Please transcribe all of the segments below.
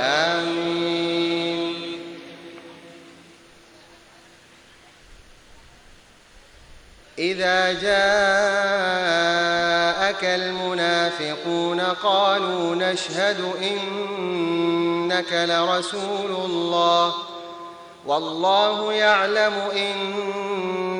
آمين. إذا جاءك المنافقون قالوا نشهد إنك لرسول الله. والله يعلم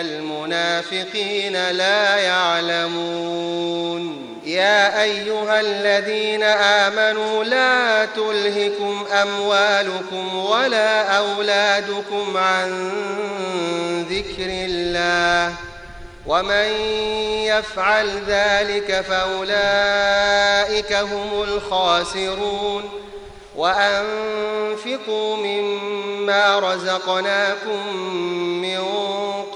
المنافقين لا يعلمون. يا أيها الذين آمنوا لا تلهكم أموالكم ولا أولادكم عن ذكر الله. ومن يفعل ذلك فأولئك هم الخاسرون. وأنفقوا مما رزقناكم من